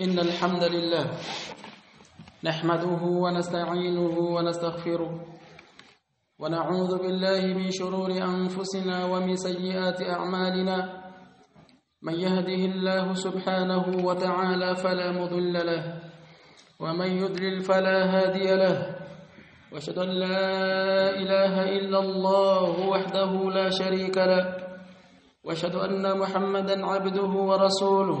إن الحمد لله نحمده ونستعينه ونستغفره ونعوذ بالله من شرور أنفسنا ومن سيئات أعمالنا من يهده الله سبحانه وتعالى فلا مضل له ومن يضلل فلا هادي له وأشهد أن لا إله إلا الله وحده لا شريك له وأشهد أن محمدا عبده ورسوله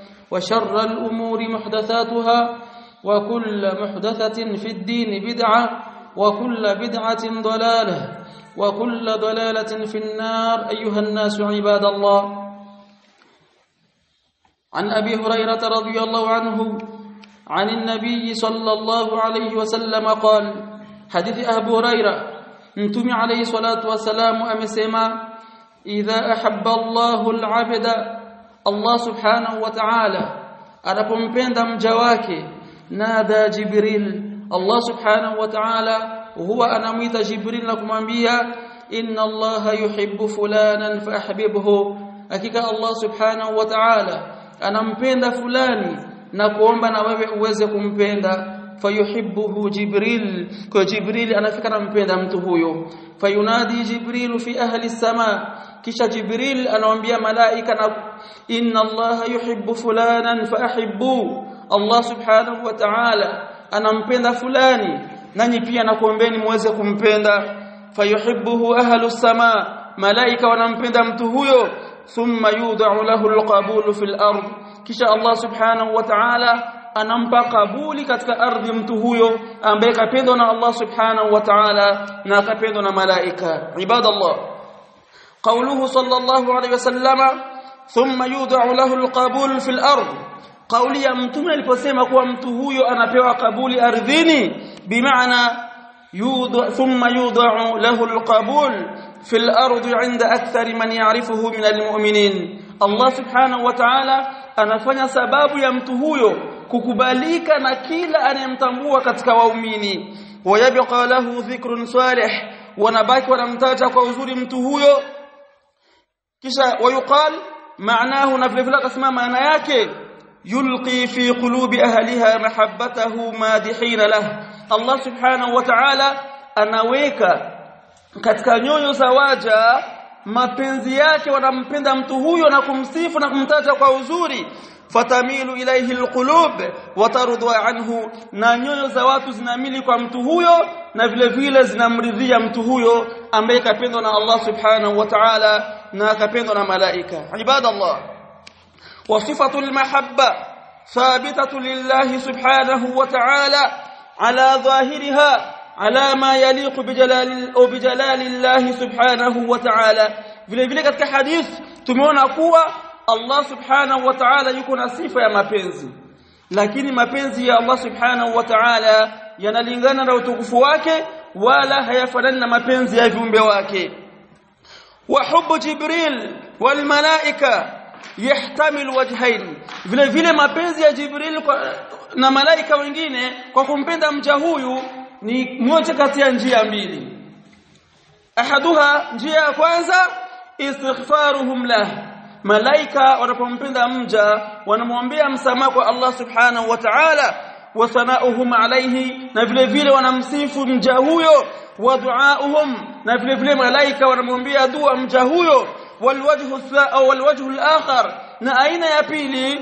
وشر الأمور محدثاتها وكل محدثة في الدين بدعة وكل بدعة ضلالة وكل ضلالة في النار. أيها الناس عباد الله عن أبي هريرة رضي الله عنه عن النبي صلى الله عليه وسلم قال حديث أبو هريرة متوم عليه الصلاة والسلام أمسما إذا أحب الله العبد Allah subhanahu wa ta'ala anapompenda mja wake nadha Jibril. Allah subhanahu wa ta'ala huwa anamwita Jibril na kumwambia inna Allah yuhibbu fulanan fahbibhu. Hakika Allah subhanahu wa ta'ala anampenda fulani na kuomba na wewe uweze kumpenda fayuhibbuhu jibril. Kwa jibril anafika nampenda mtu huyo. Fayunadi jibril fi ahli sama. Kisha jibril anawaambia malaika na inna allaha yuhibbu fulanan faahibbu allah subhanahu wa ta'ala anampenda fulani nanyi pia nakuombeni muweze kumpenda. Fayuhibbuhu ahlu sama. Malaika wanampenda mtu huyo. Thumma yudau lahu alqabulu fil ard. Kisha Allah subhanahu wa ta'ala anampa kabuli katika ardhi mtu huyo ambaye kapendwa na Allah subhanahu wa ta'ala na akapendwa na malaika ibadallah qawluhu sallallahu alayhi wasallama thumma yud'u lahu alqabul fil ard qawli ya mtume aliposema kuwa mtu huyo anapewa kabuli ardhini bimaana يوضع ثم يوضع له القبول في الأرض عند أكثر من يعرفه من المؤمنين الله سبحانه وتعالى anafanya sababu ya mtu huyo kukubalika na kila anayemtambua katika waumini. Wayabqa lahu dhikrun salih wanabaki wanamtaja kwa uzuri mtu huyo. Kisha wayuqal maanahu na vile vile akasema maana yake yulqi fi qulubi ahliha mahabbatahu madihina lah. Allah subhanahu wa ta'ala anaweka katika nyoyo za waja mapenzi yake wanampenda mtu huyo na kumsifu na kumtaja kwa uzuri fatamilu ilayhi alqulub watarudwa anhu na nyoyo za watu zinamili kwa mtu huyo na vile vile zinamridhia mtu huyo ambaye kapendwa na Allah subhanahu wa ta'ala na kapendwa na malaika ibadallah wa sifatul mahabba thabitatu lillahi subhanahu wa ta'ala على ظاهرها على ما يليق بجلال أو بجلال الله سبحانه وتعالى vile vile katika hadith tumeona kuwa Allah subhanahu wa ta'ala yuko na sifa ya mapenzi. Lakini mapenzi ya Allah subhanahu wa ta'ala yanalingana na utukufu wake wala hayafanani na mapenzi ya viumbe wake. Wa hubbu jibril wal malaika yahtamil wajhain vile vile mapenzi ya jibril kwa, na malaika wengine kwa kumpenda mja huyu ni moja kati ya njia mbili. Ahaduha njia ya kwanza istighfaruhum lah malaika wanapompenda mja wanamwambia msamaha kwa Allah subhanahu wa ta'ala wa sanauhum alayhi na vile vile wanamsifu mja huyo wa duauhum na vile vile malaika wanamwambia dua mja huyo والوجه او الوجه الاخر na aina ya pili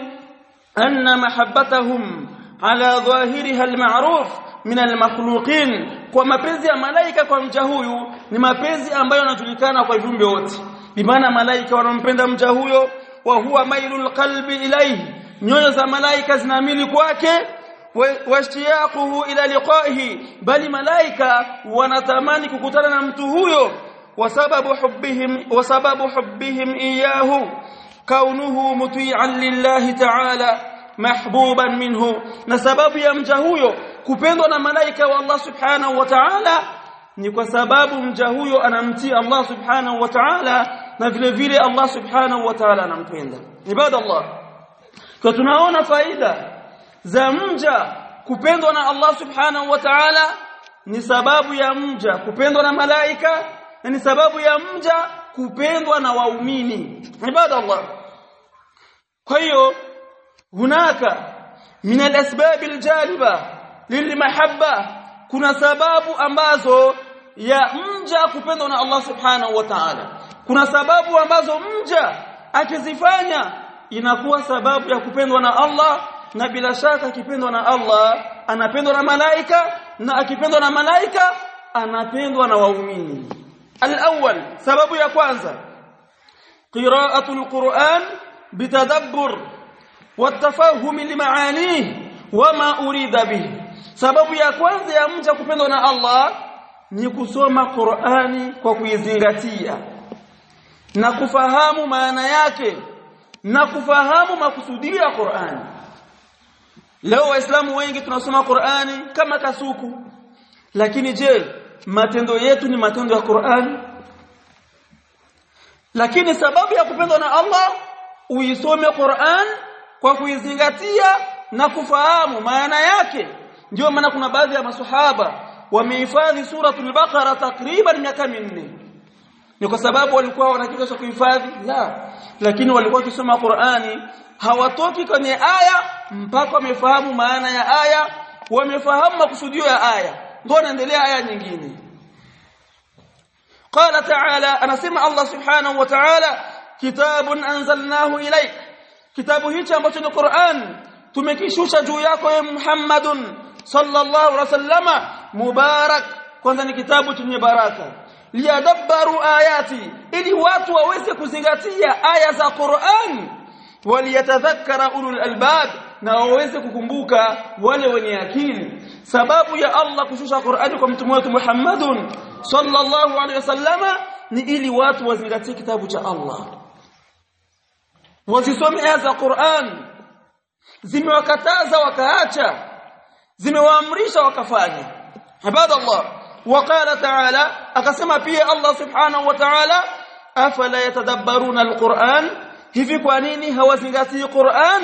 anna mahabbatahum ala dhahiriha almaruf min almakhluqin kwa mapenzi ya malaika kwa mja huyu ni mapenzi ambayo yanajulikana kwa viumbe wote bimaana malaika wanampenda mja huyo wa huwa mailul qalbi ilayhi. Nyoyo za malaika zinaamini kwake washtiyaquhu ila liqaihi. Bali malaika wanatamani kukutana na mtu huyo wasababu hubbihim wasababu hubbihim iyahu. Kaunuhu muti'an lillahi ta'ala mahbuban minhu. Na sababu ya mja huyo kupendwa na malaika wa Allah subhanahu wa ta'ala ni kwa sababu mja huyo anamtii Allah subhanahu wa ta'ala na vile vile Allah subhanahu wa ta'ala anampenda. Ibadallah. Kwa tunaona faida za mja kupendwa na Allah subhanahu wa ta'ala ni sababu ya mja kupendwa na malaika na ni sababu ya mja kupendwa na waumini. Ibadallah. Kwa hiyo hunaka min al-asbab al-jaliba lilmahabba. Kuna sababu ambazo ya mja kupendwa na Allah subhanahu wa ta'ala kuna sababu ambazo mja akizifanya inakuwa sababu ya kupendwa na Allah na bila shaka akipendwa na Allah anapendwa na malaika na akipendwa na malaika anapendwa na waumini. Al-awwal sababu ya kwanza. Qiraatu Qur'an bitadabbur watafahum limaanihi wama urida bihi. Sababu ya kwanza ya mja kupendwa na Allah ni kusoma Qur'ani kwa kuizingatia na kufahamu maana yake. Na kufahamu makusudio ya Qur'ani leo waislamu wengi tunasoma Qur'ani kama kasuku. Lakini je matendo yetu ni matendo ya Qur'ani lakini sababu ya kupendwa na Allah uisome Qur'an kwa kuizingatia na kufahamu maana yake. Ndio maana kuna baadhi ya maswahaba wamehifadhi suratul baqara takriban miaka minne ni kwa sababu walikuwa wanakika cha kuhifadhi la lakini walikuwa wakisoma Qur'ani hawatoki kwenye aya mpaka wamefahamu maana ya aya wamefahamu makusudio ya aya ndio wanaendelea aya nyingine قال تعالى أنا سمع الله سبحانه وتعالى كتاب انزلناه اليك kitabu hichi ambacho ni Qur'an tumekishusha juu yako ye Muhammadun sallallahu alaihi wasallama mubarak kwanza ni kitabu chenye baraka liyadabbaru ayati ili watu waweze kuzingatia aya za Qur'an waliyatadhakkara ulul albab na waweze kukumbuka wale wenye akili sababu ya Allah kushusha Qur'ani kwa mtume wetu Muhammadun sallallahu alaihi wasallama ni ili watu wazingatie kitabu cha Allah wasisome aya za Qur'an zimewakataza wakaacha zimewaamrisha wakafanya ibadallah وقال تعالى akasema pia Allah subhanahu wa ta'ala afala yatadabbaruna alquran hivi kwa nini hawazingatii Qur'an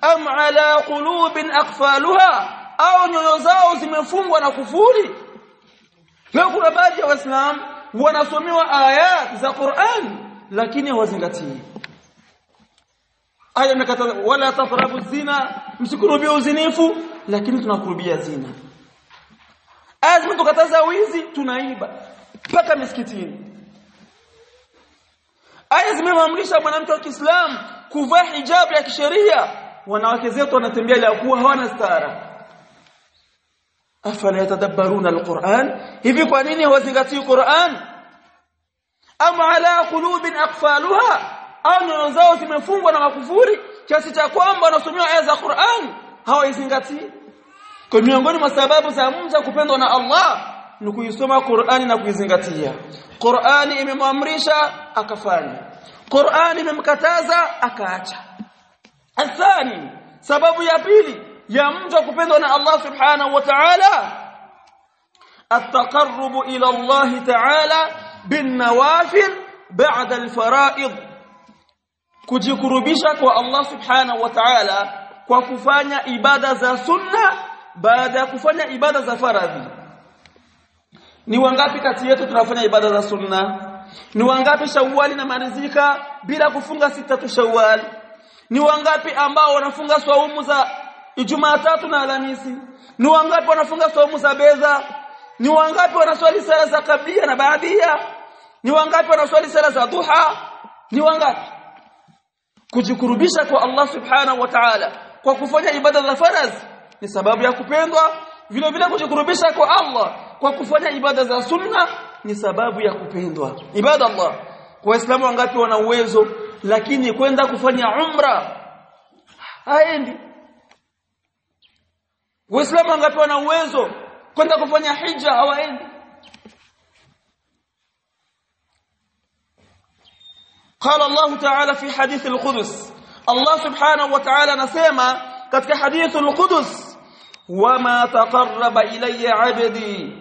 am ala qulubin aqfaluha au nyoyo zao zimefungwa na kufuri leo kuna baadhi ya waislamu wanasomewa ayat za Qur'an lakini hawazingatii aya imekataza wala tafrabu zina msikurubia uzinifu lakini tunakurubia zina aya tukataza wizi? Tunaiba. Mpaka misikitini. Aya zimemamrisha mwanamke wa Kiislamu kuvaa hijabu ya kisheria? Wanawake zetu wanatembea la kuwa hawana stara. Afala yatadabbaruna alquran? Hivi kwa nini hawazingatii Qur'an? Am ala qulubin aqfaluha? Au nyoyo zao zimefungwa na makufuri kiasi cha kwamba wanasomewa aya za Qur'an hawaizingatii kwa miongoni mwa sababu za mja kupendwa na Allah ni kuisoma Qur'ani na kuizingatia Qur'ani imemwamrisha akafanya Qur'ani imemkataza akaacha athani sababu ya pili ya mja kupendwa na Allah subhanahu wa ta'ala التقرب إلى الله تعالى بالنوافل بعد الفرائض kujikurubisha kwa Allah subhanahu wa ta'ala kwa kufanya ibada za sunna baada ya kufanya ibada za faradhi. Ni wangapi kati yetu tunafanya ibada za sunna? Ni wangapi shawali na marizika bila kufunga sita tu shawali ni wangapi ambao wanafunga swaumu za Ijumaa tatu na Alhamisi? Ni wangapi wanafunga swaumu za beza? Ni wangapi wanaswali sala za kabia na baadia ni wangapi wanaswali sala za duha? Ni wangapi? Kujikurubisha kwa Allah subhanahu wa ta'ala kwa kufanya ibada za faradhi ni sababu ya kupendwa vile vile kujikurubisha kwa Allah kwa kufanya ibada za sunna ni sababu ya kupendwa ibada Allah waislamu wangapi wana uwezo lakini kwenda kufanya umra haendi waislamu wangapi wana uwezo kwenda kufanya hija hawaendi قال الله تعالى في حديث القدس الله سبحانه وتعالى نسمع ketika حديث القدس وما تقرب الي عبدي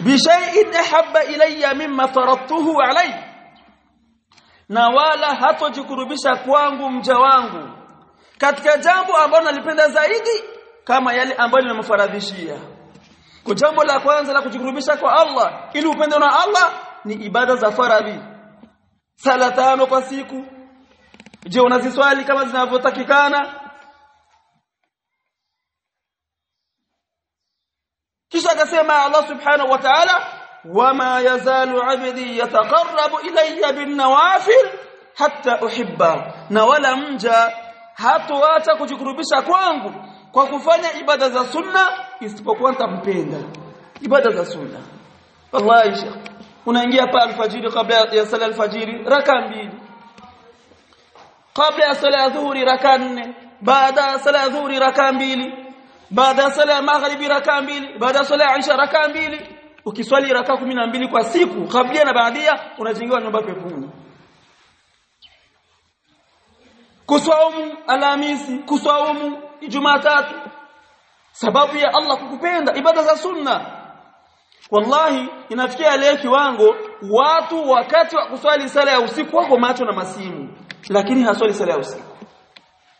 بشيء احب الي مما فرضته عليه na wala hatojikurubisha kwangu mja wangu katika jambo ambalo nalipenda zaidi kama yale ambayo nimemfaradhishia kwa jambo la kwanza la kujikurubisha kwa Allah ili upende na Allah ni ibada za faradhi sala tano kwa siku je unaziswali kama zinavyotakikana Kisha akasema Allah subhanahu wa ta'ala wama yazalu 'abdi yataqarrabu ilayya bin nawafil hatta uhibba. Na wala mja hatoacha kujikurubisha kwangu kwa kufanya ibada za sunna isipokuwa nitampenda ibada za sunna. Wallahi unaingia pa alfajiri kabla ya sala alfajiri raka mbili. Kabla ya sala dhuhuri raka nne. Baada ya sala dhuhuri raka mbili baada ya sala ya maghribi raka mbili baada ya sala ya isha raka mbili ukiswali raka mbili kwa siku kabla na baadia unazingiwa nyumba peponi. Kuswaumu alhamisi kuswaumu jumatatu. Sababu ya Allah kukupenda ibada za sunna. Wallahi inafikia leo kiwango watu wakati wa kuswali sala ya usiku wako macho na masimu. Lakini haswali sala ya usiku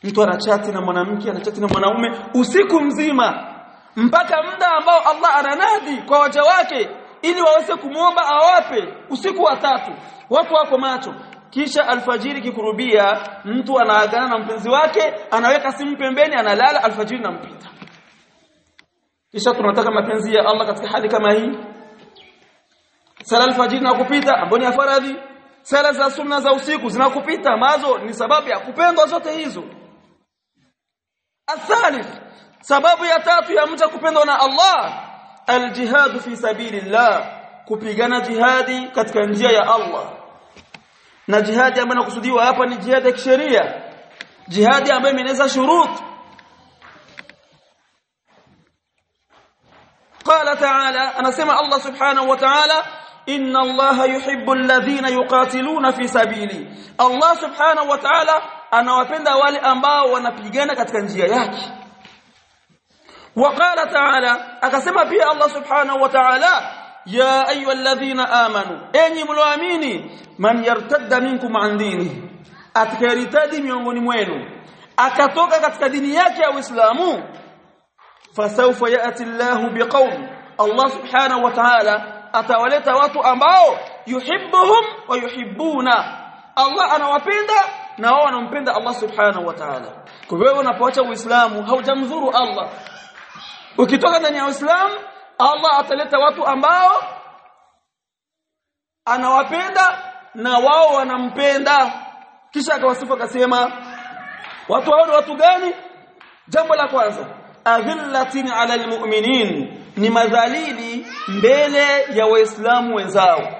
mtu anachati na mwanamke anachati na mwanaume usiku mzima mpaka muda ambao Allah ananadi kwa waja wake ili waweze kumwomba awape usiku wa tatu. Watu wako macho. Kisha alfajiri kikurubia mtu anaagana na mpenzi wake anaweka simu pembeni analala alfajiri nampita kisha tunataka mapenzi ya Allah katika hali kama hii. Sala alfajiri na kupita amboni ya faradhi sala za sunna za usiku zinakupita mazo ni sababu ya kupendwa zote hizo athalith sababu ya tatu ya mtu kupendwa na Allah aljihad fi sabilillah kupigana jihadi katika njia ya Allah na jihadi ambayo inakusudiwa hapa ni jihadi ya kisheria jihadi ambayo imeneza shurut قال تعالى أنا سمع الله سبحانه وتعالى ان الله يحب الذين يقاتلون في سبيله الله سبحانه وتعالى anawapenda wale ambao wanapigana katika njia yake وقال تعالى akasema pia Allah subhanahu wa ta'ala ya ayyuhalladhina amanu enyi mlioamini man yartadda minkum an dini atakayeritadi miongoni mwenu akatoka katika dini yake ya Uislamu fasawfa yati Allahu biqaum Allah subhanahu wa ta'ala atawaleta watu ambao yuhibbuhum wa yuhibbuna Allah anawapenda na wao wanampenda Allah subhanahu wa ta'ala. Kwa wewe unapoacha Uislamu haujamdhuru Allah. Ukitoka ndani ya Uislamu Allah ataleta watu ambao anawapenda na wao wanampenda. Kisha akawasifu akasema watu hao ni watu gani? Jambo la kwanza adhillatin ala almu'minin ni madhalili mbele ya waislamu wenzao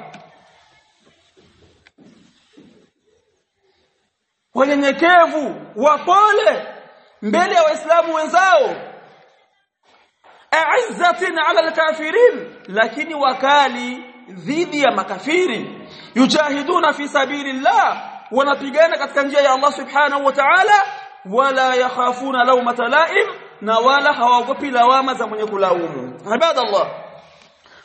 wanyenyekevu wapole mbele ya waislamu wenzao a'izzatin 'ala al-kafirin lakini wakali dhidi ya makafiri yujahiduna fi sabilillah wanapigana katika njia ya Allah subhanahu wa ta'ala wala yakhafuna lawmata la'im na wala hawaogopi lawama za mwenye kulaumu ibadallah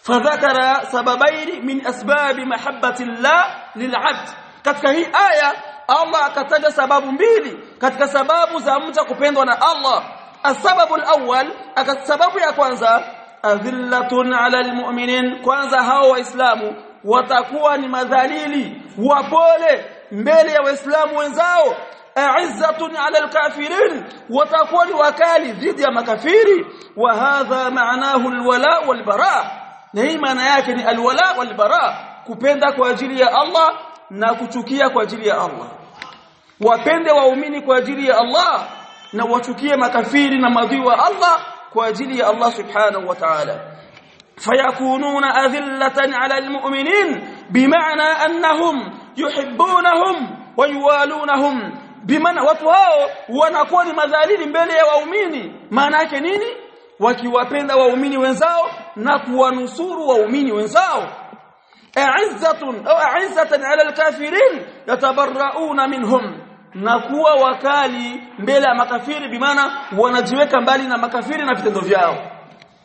fadhakara sababaini min asbabi mahabbati llah lil'abd katika hii aya Allah akataja sababu mbili katika sababu za mtu kupendwa na Allah السبب الأول السبب ya kwanza adhillatun ala almu'minin kwanza hao waislamu watakuwa ni madhalili wapole mbele ya waislamu wenzao a'izzatun ala alkafirin watakuwa ni wakali dhidi ya makafiri wa hadha ma'nahu alwala walbara na hii maana yake ni alwala walbara kupenda kwa ajili ya Allah na kuchukia kwa ajili ya Allah wapende waumini kwa ajili ya Allah na wachukie makafiri na madhi wa Allah kwa ajili ya Allah subhanahu wa ta'ala fayakununa adhillatan 'ala almu'minin bima'na annahum yuhibbunahum wa yuwalunahum bimaana watu hao wanakuwa ni madhalili mbele ya waumini maana yake nini wakiwapenda waumini wenzao na kuwanusuru waumini wenzao a'izzatun au a'izzatan 'ala al-kafirin yatabarra'una minhum. Na kuwa wakali mbele ya makafiri bimaana wanajiweka mbali na makafiri na vitendo vyao.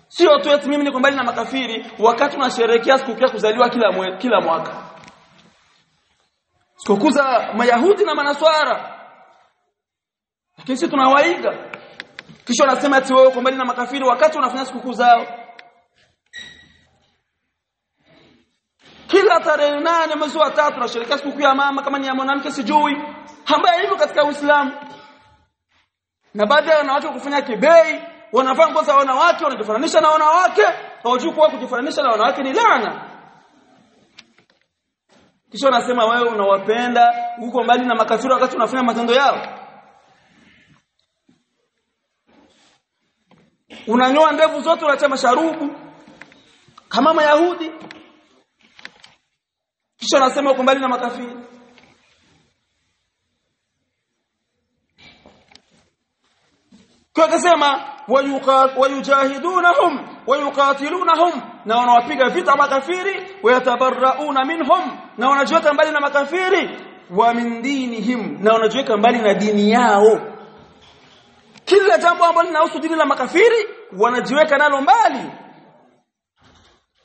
Sio tu eti mimi niko mbali na makafiri wakati tunasherehekea sikukuu kuzaliwa kila mwe, kila mwaka. Sikukuu za mayahudi na manaswara. Lakini sisi tunawaiga. Kisha wanasema eti wewe uko mbali na makafiri wakati unafanya sikukuu zao kila tarehe nane mwezi wa tatu tunasherehekea sikukuu ya mama kama ni ya mwanamke sijui ambaye hivyo katika Uislamu. Na baadhi ya wanawake kufanya kibei wanavaa nguo za wanawake wanajifananisha na wanawake hawajui kuwa kujifananisha na wanawake ni laana. Kisha wanasema wewe unawapenda uko mbali na makafiri wakati unafanya matendo yao. Unanyoa ndevu zote unachama sharubu kama mayahudi kisha anasema uko mbali na makafiri kwa akasema wayujahidunahum wayuqatilunahum na wanawapiga vita makafiri wayatabarrauna minhum na wanajiweka mbali na makafiri wa min dinihim na wanajiweka mbali na dini yao kila jambo ambalo linahusu dini la makafiri wanajiweka nalo mbali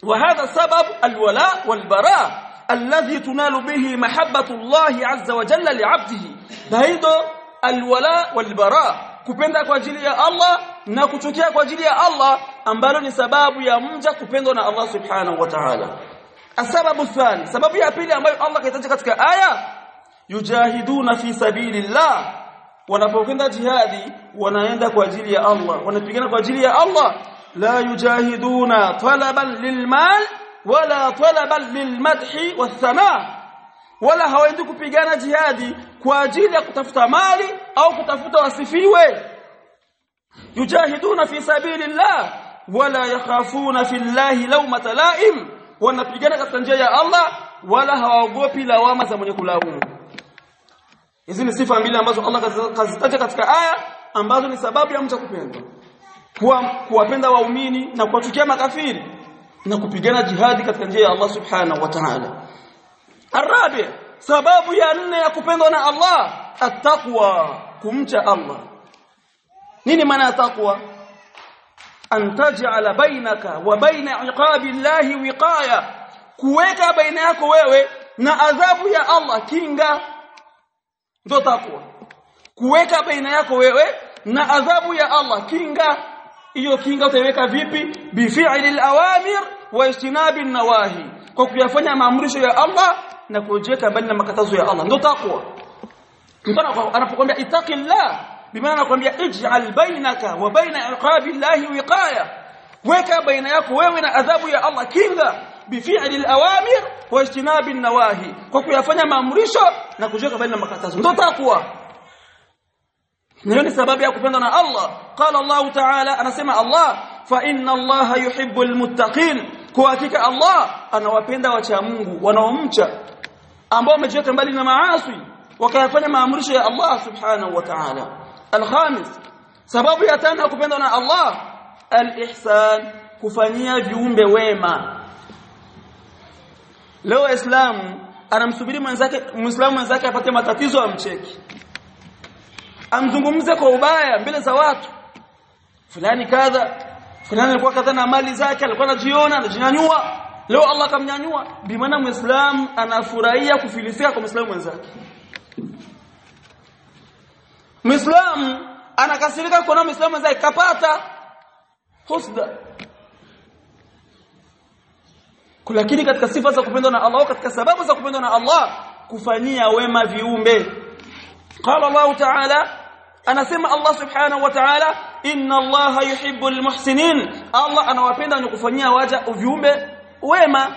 وهذا سبب الولاء والبراء alladhi tunalu bihi mahabbatu Allah azza wa jalla li'abdihi na alwala walbara kupenda kwa ajili ya Allah na kuchukia kwa ajili ya Allah ambalo ni sababu ya mja kupendwa na Allah subhanahu wa ta'ala. Asababu thani sababu ya pili ambayo Allah kaitaja katika aya yujahiduna fi sabilillah. Wanapokwenda jihadi wanaenda kwa ajili ya Allah wanapigana kwa ajili ya Allah. La yujahiduna talaban lilmal wala talaba lilmadhi wathana wala hawaendi kupigana jihadi kwa ajili ya kutafuta mali au kutafuta wasifiwe. Yujahiduna fi sabilillah wala yakhafuna fillahi lawmata laim wanapigana katika njia ya Allah wala hawaogopi lawama za mwenye kulaumu. Hizi ni sifa mbili ambazo Allah kazitaja katika aya ambazo ni sababu ya mtu kupendwa kuwapenda waumini na kuwachukia makafiri na kupigana jihadi katika njia ya Allah subhanahu wa ta'ala. Arabi sababu ya nne ya kupendwa na Allah attaqwa kumcha Allah. Nini maana ya taqwa? An bainaka wa baina iqabi Allah wiqaya. Kuweka baina yako wewe na adhabu ya Allah kinga. Ndio taqwa. Kuweka baina yako wewe na adhabu ya Allah kinga hiyo kinga utaiweka vipi bifi'li al-awamir wa ijtinabi an-nawahi kwa kuyafanya maamrisho ya Allah na kujiweka mbali na makatazo ya Allah ndio takwa mfano anapokuambia itaqillah bimaana anakuambia ij'al bainaka wa baina iqabi Allah wiqaya weka baina yako wewe na adhabu ya Allah kinga bifi'li al-awamir wa ijtinabi an-nawahi kwa kuyafanya maamrisho na kujiweka mbali na makatazo ndio takwa hiyo ni sababu ya kupendwa na Allah qala Allah ta'ala anasema Allah fa inna Allah yuhibbul muttaqin. Kwa hakika Allah anawapenda wacha Mungu wanaomcha ambao wamejiweka mbali na maasi wakayafanya maamrisho ya Allah subhanahu wa ta'ala. Alkhamis sababu ya tano ya na Allah alihsan kufanyia viumbe wema. Leo islamu anamsubiri mwenzake muislamu mwenzake apate matatizo amcheki. Amzungumze kwa ubaya mbele za watu fulani kadha fulani alikuwa kadha na mali zake alikuwa anajiona anajinyanyua. Leo Allah kamnyanyua bimaana muislam anafurahia kufilisika kwa muislamu mwenzake. Muislam anakasirika kwa muislamu mwenzake kapata husda. Lakini katika sifa za kupendwa na Allah katika sababu za kupendwa na Allah kufanyia wema viumbe. Qala Allah ta'ala anasema Allah subhanahu wa ta'ala inna Allah yuhibbul muhsinin Allah anawapenda wenye kufanyia waja viumbe wema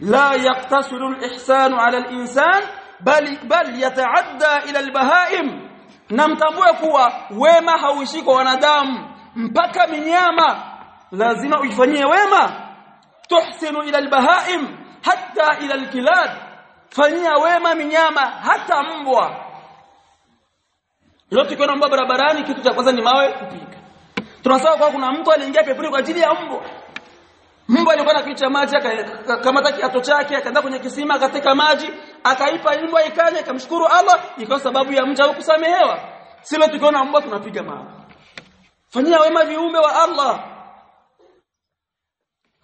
la yaqtasiru al-ihsanu 'ala al-insan bal bal yata'adda ila al-bahaim na mtambue kuwa wema hauishi kwa wanadamu mpaka minyama lazima uifanyie wema tuhsinu ila albahaim hatta ila alkilab fanyia wema minyama hata mbwa Leo tukiona mbwa barabarani kitu cha kwanza ni mawe kupiga. Tunasema kwa kuna mtu aliingia peponi kwa ajili ya mbwa. Mbwa alikuwa na kichwa maji akamata kiato chake akaenda kwenye kisima akateka maji akaipa mbwa ikanye akamshukuru Allah ikawa sababu ya mja kusamehewa. Si leo tukiona mbwa tunapiga mawe. Fanyia wema viumbe wa Allah.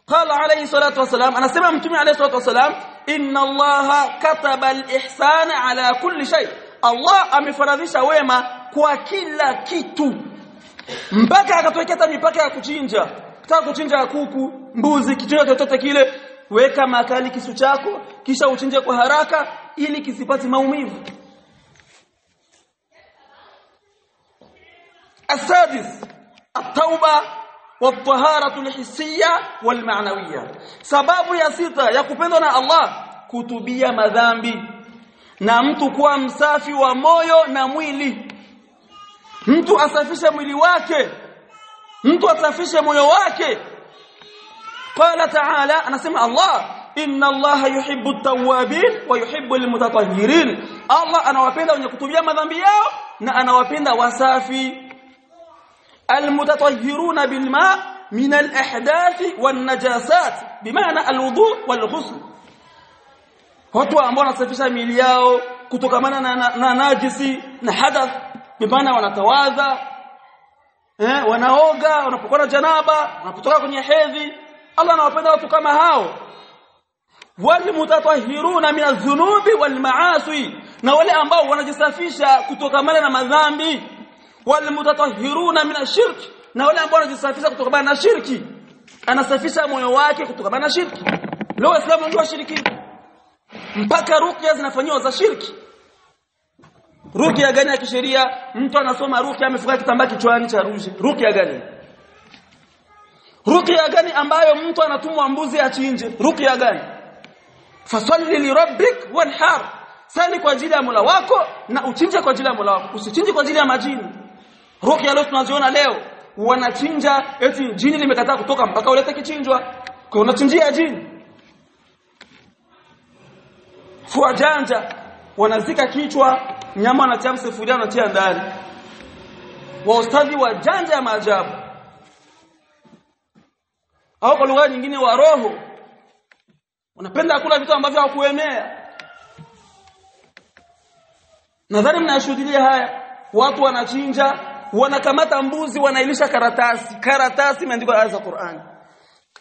Qala alayhi salatu wasalam anasema mtume alayhi salatu wasalam inna Allah kataba al-ihsana ala kulli shay' شيء الله amefaradhisha wema kwa kila kitu mpaka akatokea hata mipaka ya kuchinja taka kuchinja kuku mbuzi kitu chochote kile weka makali kisu chako kisha uchinje kwa haraka ili kisipate maumivu السادس التوبه والطهاره الحسيه والمعنويه sababu ya sita ya kupendwa na Allah kutubia madhambi Na mtu kuwa msafi wa moyo na mwili mtu asafishe mwili wake mtu asafishe moyo wake qala ta'ala anasema Allah inna Allah yuhibbu at-tawwabin wa yuhibbu al-mutatahhirin Allah anawapenda wenye kutubia madhambi yao na anawapenda wasafi المتطهرون بالماء من الأحداث والنجاسات بمعنى الوضوء والغسل watu ambao wanasafisha miili yao kutokamana na, na, na najisi na hadath bimaana wanatawadha eh wanaoga wanapokuwa na janaba wanapotoka kwenye hedhi. Allah anawapenda watu kama hao. Walmutatahhiruna min adh-dhunubi wal ma'asi na wale ambao wanajisafisha kutokamana na madhambi. Walmutatahhiruna min ashirk na wale ambao wanajisafisha kutokana na shirki. Anasafisha moyo wake kutokana na shirki. Leo waislamu ndio washiriki mpaka ruqya zinafanywa za shirki. Ruqya gani ya kisheria? Mtu anasoma ruqya amefunga kitambaa kichwani cha ruqya gani? Ruqya gani ambayo mtu anatumwa mbuzi achinje? Ruqya gani? Fasalli li rabbik wanhar. Sali kwa ajili ya Mola wako na uchinje kwa ajili ya Mola wako. Usichinje kwa ajili ya majini. Ruqya leo tunaziona leo wanachinja eti jini limekataa kutoka mpaka ulete kichinjwa. Kwa unachinjia jini fua janja wanazika kichwa nyama wanatia sufuria wanatia ndani. Waustadhi wa janja ya maajabu. Au kwa lugha nyingine wa roho. Unapenda kula vitu ambavyo hakuemea nadhani mnashuhudia haya. Watu wanachinja wanakamata mbuzi wanailisha karatasi. Karatasi imeandikwa aya za Qur'an.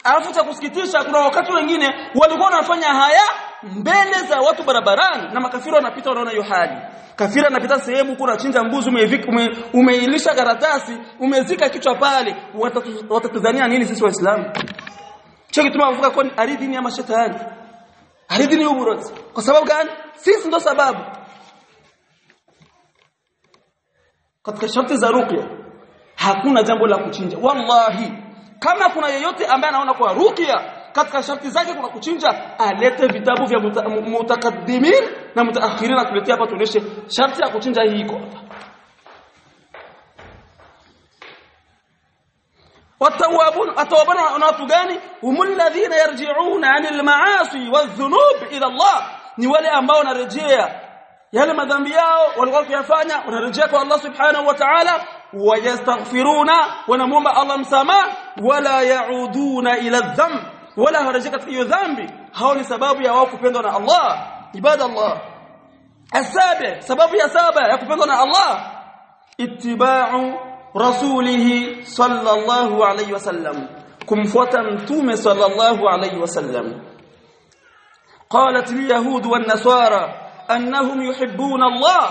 Alafu cha kusikitisha kuna wakati wengine walikuwa wanafanya haya mbele za watu barabarani na makafiri wanapita wanaona hiyo hali. Kafiri anapita sehemu kuna chinja mbuzi umeilisha ume, karatasi umezika kichwa pale. Watatudhania nini sisi waislamu? Cheki tunavuka kwa aridhi ya mashetani. Aridhi ni uburozi kwa sababu gani? Sisi ndo sababu. Katika sharti za ruqya hakuna jambo la kuchinja. Wallahi kama kuna yeyote ambaye anaona kwa ruqya katika sharti zake kuna kuchinja alete vitabu vya muta, mutakaddimin na mutaakhirin atuletea hapa tuoneshe sharti ya kuchinja hii iko hapa والتوابون التوابون watu gani humul ladhina yarji'una 'anil ma'asi wadh-dhunub ila Allah ni wale ambao wanarejea yale madhambi yao walikuwa kuyafanya wanarejea kwa Allah subhanahu wa ta'ala wayastaghfiruna wanamuomba Allah msamaha wala yauduna ila dhanb wala harejea katika hiyo dhambi hao ni sababu ya wao kupendwa na Allah ibada Allah asabe sababu ya saba ya kupendwa na Allah ittiba'u rasulih sallallahu alayhi wasallam kumfuata mtume sallallahu alayhi wasallam قالت اليهود والنصارى أنهم يحبون الله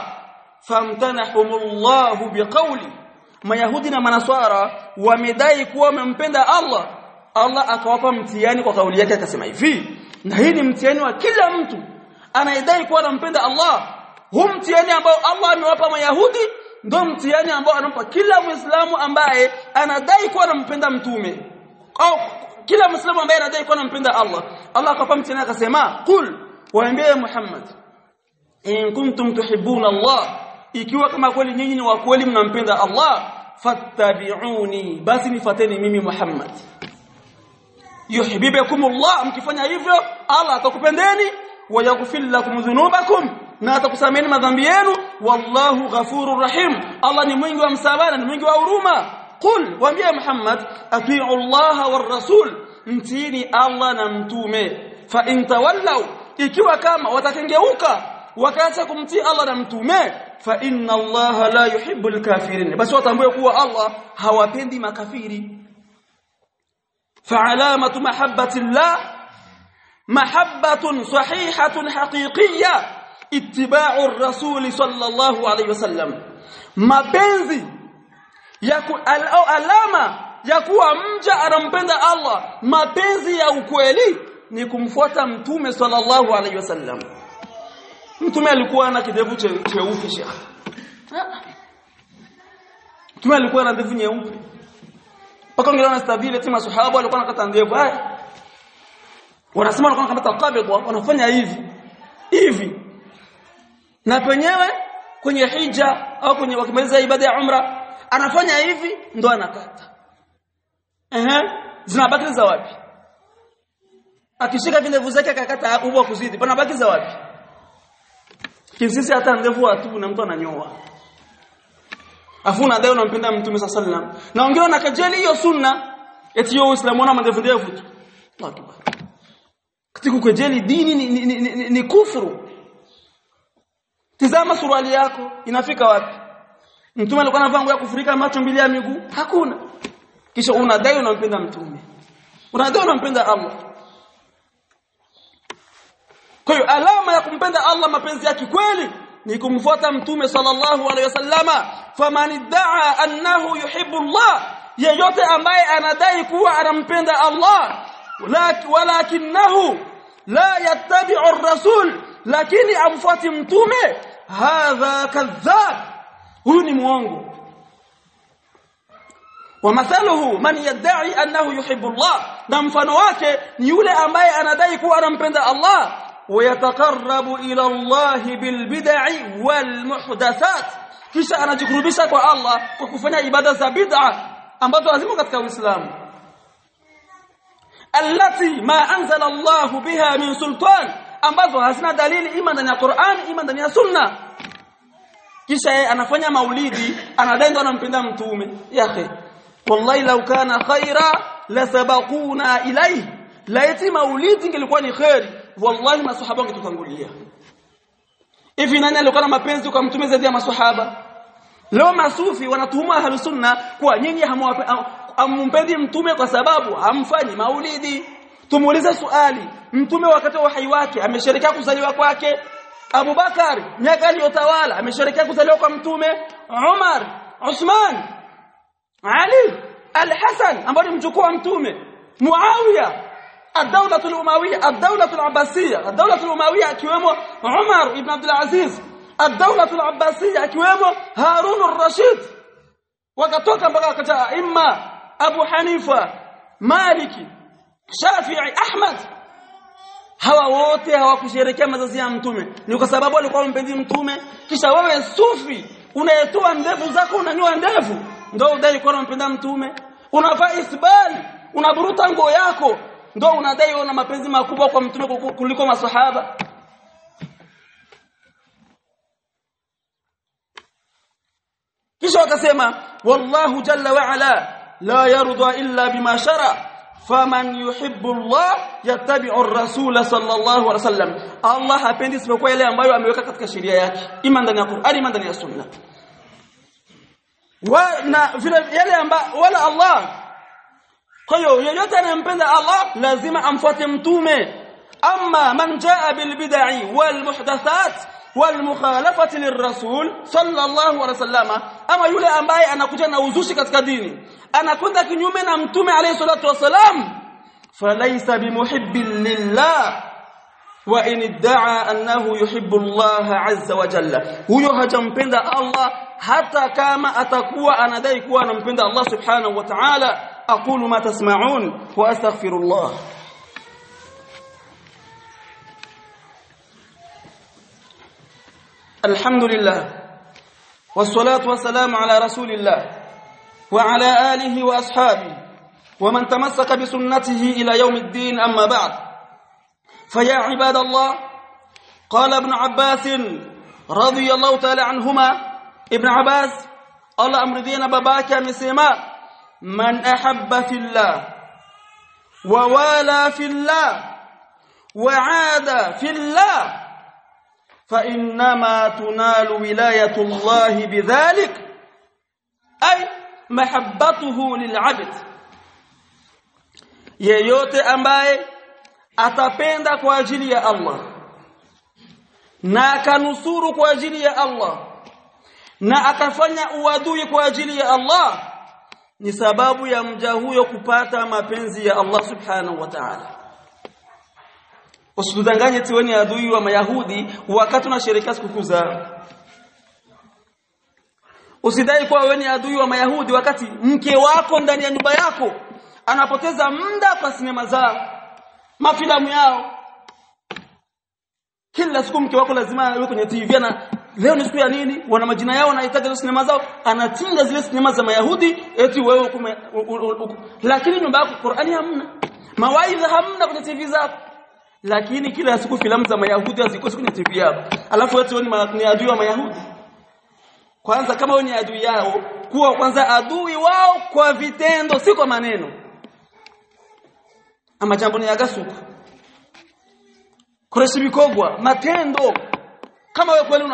فامتنحهم الله بقوله mayahudi na manaswara wamedai kuwa wamempenda Allah Allah akawapa mtihani kwa kauli yake akasema hivi na hii ni mtihani wa kila mtu anayedai kuwa anampenda Allah. Huu mtihani ambao Allah amewapa mayahudi ndio mtihani ambao anampa kila muislamu ambaye anadai kuwa anampenda mtume. Au kila muislamu ambaye anadai kuwa anampenda Allah. Allah akawapa mtihani akasema kul waambie Muhammad in kuntum tuhibbuna Allah ikiwa kama kweli nyinyi ni wa kweli mnampenda Allah fattabi'uni basi nifateni mimi Muhammad yuhibbukumullah mkifanya hivyo Allah atakupendeni wa yaghfir lakum dhunubakum na atakusameni madhambi yenu wallahu ghafurur rahim Allah ni mwingi wa msamaha ni mwingi wa huruma qul waambie Muhammad atii'u Allah war rasul mtini Allah na mtume fa in tawallaw ikiwa kama watakengeuka wakaacha kumtii Allah na mtume fa inna Allah la yuhibbul kafirin basi watambue kuwa Allah hawapendi makafiri فعلامه محبه الله محبه صحيحه حقيقيه اتباع الرسول صلى الله عليه وسلم mapenzi ya alama ya kuwa mja anampenda Allah mapenzi ya ukweli ni kumfuata mtume sallallahu alaihi wasallam mtume alikuwa na kidevu cheupe shekhi mtume alikuwa na ndevu nyeupe mpaka na stabile eti sahaba walikuwa nakata ndevu haya wanasema walikuwa nakata qabid wanafanya hivi hivi. Na penyewe kwenye hija au kwenye wakimaliza ibada ya umra anafanya hivi ndo anakata. Ehe zinabaki za wapi? Akishika ndevu zake akakata ubwa kuzidi panabaki za wapi? Kisisi hata ndevu atubu na mtu ananyoa afu unadai unampenda mtume sallam na wengine wanakajeli hiyo sunna eti yo uislamu na mandevu ndevu tu. Katika kujeli dini ni, ni, ni, ni, ni kufuru. Tizama suruali yako inafika wapi? Mtume alikuwa anavaa nguo ya kufurika macho mbili ya miguu hakuna. Kisha unadai unampenda mtume. Unadai unampenda Allah. Kwa hiyo alama ya kumpenda Allah mapenzi yake kweli ni kumfuata mtume sallallahu alaihi wasallama faman iddaa annahu yuhibbu Allah yeyote ambaye anadai kuwa anampenda Allah walakinahu la yattabi'u ar-rasul lakini amfuati mtume hadha kadhab huyu ni muongo ومثله من يدعي انه يحب الله na mfano wake ni yule ambaye anadai kuwa anampenda Allah ويتقرب الى الله بالبدع والمحدثات kisha anajikurubisha kwa Allah kwa kufanya ibada za bid'a ambazo hazimo katika Uislamu allati ma anzala Allah biha min sultan ambazo hazina dalili ima ndani ya Qur'an ima ndani ya Sunna kisha yeye anafanya maulidi anadai ndo anampenda mtume yake wallahi law kana khaira la sabaquna ilayhi laiti maulidi ingelikuwa ni khairi wallahi maswahaba wangetutangulia hivi nani alikuwa na mapenzi kwa mtume zaidi ya maswahaba? Leo masufi wanatuhuma ahlu sunna kuwa nyinyi hamumpendi mtume kwa sababu hamfanyi maulidi. Tumuulize swali mtume wakati wa uhai wake amesherekea kuzaliwa kwake? Abu Bakar miaka aliyotawala amesherekea kuzaliwa kwa mtume? Umar Uthman Ali Al-Hasan ambaye ni mjukuu wa mtume? Muawiya الدولة الأموية الدولة العباسية الدولة الأموية كيومه عمر بن عبد العزيز الدولة العباسية كيومه هارون الرشيد. وكتوكا وقتوكا كتا إما أبو حنيفة مالك شافعي أحمد. هوا ووتي هوا كشيركا مزازيها متومي. نيوكا سبابوا لكوام بدي متومي. كشا ووي صوفي unayetoa ndevu zako unanyoa ndevu ndio udai kwa mpenda mtume unavaa isbali unaburuta nguo yako ndio unadai una mapenzi makubwa kwa mtume kuliko maswahaba. Kisha wakasema wallahu jalla wa ala la yarda illa bima shara faman yuhibbu Allah yattabi'u ar-rasul sallallahu alaihi wasallam. Allah hapendi isipokuwa ile ambayo ameweka katika sheria yake. Ima ndani ya Qur'ani ima ndani ya Sunna. Wa na vile yale ambayo wala Allah kwa hiyo yeyote anayempenda Allah lazima amfuate mtume. Amma man jaa bil bid'i wal muhdathat wal mukhalafati lirrasul sallallahu alaihi wasallama, ama yule ambaye anakuja na uzushi katika dini anakwenda kinyume na mtume alayhi salatu wasalam falaysa bimuhibbin lillah wa in idda'a annahu yuhibbu Allah azza wa jalla. Huyo hajampenda Allah hata kama atakuwa anadai kuwa anampenda Allah subhanahu wa ta'ala aqulu ma tasma'un wa astaghfirullah الحمد لله والصلاة والسلام على رسول الله وعلى آله وأصحابه ومن تمسك بسنته إلى يوم الدين أما بعد. فيا عباد الله قال ابن عباس رضي الله تعالى عنهما ابن عباس الله أمردين باباك مسيما من أحب في الله ووالى في الله وعاد في الله فإنما تنال ولاية الله بذلك أي محبته للعبد. يَيُوتِ أمباي أتبيندا كواجلي يا الله ناك نصور كواجلي يا الله. نا فنع وادوي كواجلي يا الله, نا أكفني أكفني أكفني أكفني الله. Ni sababu ya mja huyo kupata mapenzi ya Allah subhanahu wa ta'ala Usidanganye tiweni adui wa Mayahudi wakati unasherehekea sikukuu zao. Usidai kuwa wewe ni adui wa Mayahudi wakati mke wako ndani ya nyumba yako anapoteza muda kwa sinema zao, mafilamu yao. Kila siku mke wako lazima awe kwenye TV na leo ni siku ya nini? Wana majina yao wanahitaji zile sinema zao, anatinga zile sinema za Mayahudi eti wewe ukume, lakini nyumba yako Qur'ani hamna. Mawaidha hamna kwenye TV zako. Lakini kila siku filamu za mayahudi hazikosi kwenye TV yako. Alafu wewe ni, adui wa mayahudi. Kwanza kama wewe ni adui yao kuwa kwanza adui wao kwa vitendo si kwa maneno. Ama jambo ni agasuku kureshi bikogwa matendo kama wewe kweli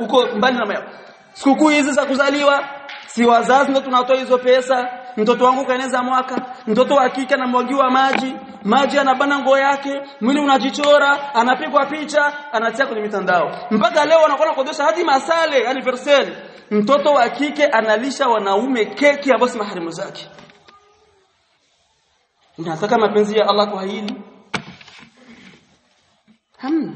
uko mbali na mayahudi sikukuu hizi za kuzaliwa si wazazi ndio tunatoa hizo pesa. Mtoto wangu kaeneza mwaka mtoto wa kike anamwagiwa maji maji anabana nguo yake mwili unajichora anapigwa picha anatia kwenye mitandao. Mpaka leo wanakuwa kodesha hadi masale anniversary. Mtoto wa kike analisha wanaume keki ambayo si maharimu zake. Nataka mapenzi ya Allah kwa hili. Hamna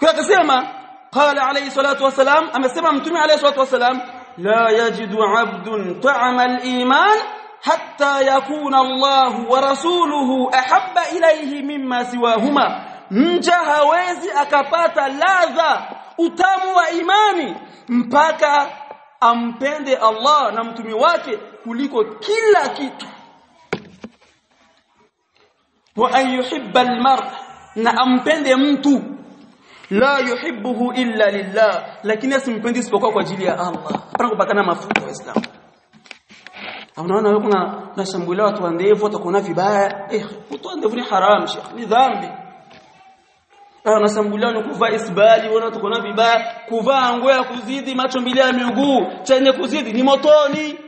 kwa akasema qala alayhi salatu wasalam amesema mtume alayhi salatu wasalam la yajidu abdun ta'ama al-iman hatta yakuna Allah wa rasuluhu ahabba ilayhi mimma siwahuma mja hawezi akapata ladha utamu wa imani mpaka ampende Allah na mtumi wake kuliko kila kitu wa an yuhibba al-mar na ampende mtu la yuhibbuhu illa lillah. Lakini asimpendi isipokuwa kwa ajili ya Allah. Hapana kupakana mafuta waislamu. Unaona wewe kuna nashambulia watu wa ndevu watakuona vibaya. Eh wa ndevu ni haram sheikh. Ni dhambi. Na nashambulia ni kuvaa isbali wewe watakuona vibaya. Kuvaa nguo ya kuzidi macho mbili ya miguu chenye kuzidi ni motoni.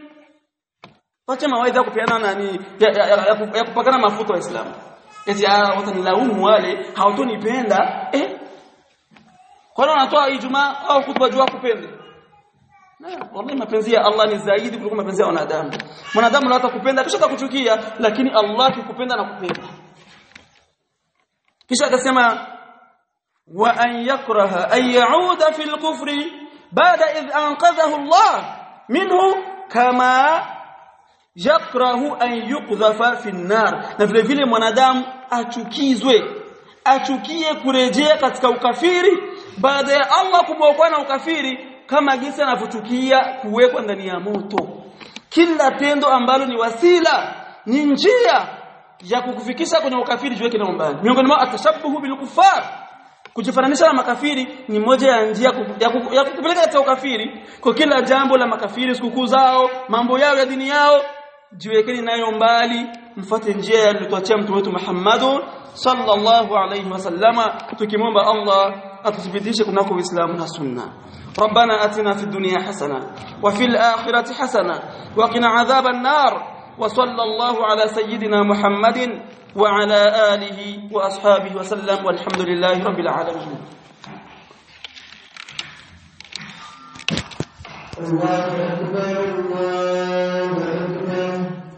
Wacha mawaidha kupeana nani? Ya, ya, ya, ya, ya kupakana mafuta waislamu. Eti ah watanilaumu wale hawatonipenda eh kwa nini wanatoa Ijumaa au kutuba jua kupenda? Na wallahi mapenzi ya Allah ni zaidi kuliko mapenzi ya wanadamu. Mwanadamu anaweza kupenda kisha atakuchukia lakini Allah akikupenda na kupenda. Kisha akasema wa an yakraha an yauda fil kufri baada idh anqadhahu Allah minhu kama yakrahu an yuqdhafa fi nar na vile vile mwanadamu achukizwe achukie kurejea katika ukafiri baada ya Allah kumwokoa na ukafiri kama jinsi anavyotukia kuwekwa ndani ya moto. Kila tendo ambalo ni wasila ni njia ya kukufikisha kwenye ukafiri jiweke na mbali miongoni mwa atashabuhu bil kufar kujifananisha na makafiri ni moja ya njia ya kukupeleka katika ukafiri. Kwa kila jambo la makafiri sikukuu zao mambo yao ya dini yao jiwekeni nayo mbali mfuate njia aliyotuachia mtume wetu Muhammad sallallahu alayhi wasallama tukimwomba Allah atuthibitishe kunako Uislamu na Sunna Rabbana atina fid dunya hasana wa fil akhirati hasana wa qina adhaban nar wa sallallahu ala sayyidina Muhammadin wa ala alihi wa ashabihi wa sallam walhamdulillahi rabbil alamin الله أكبر الله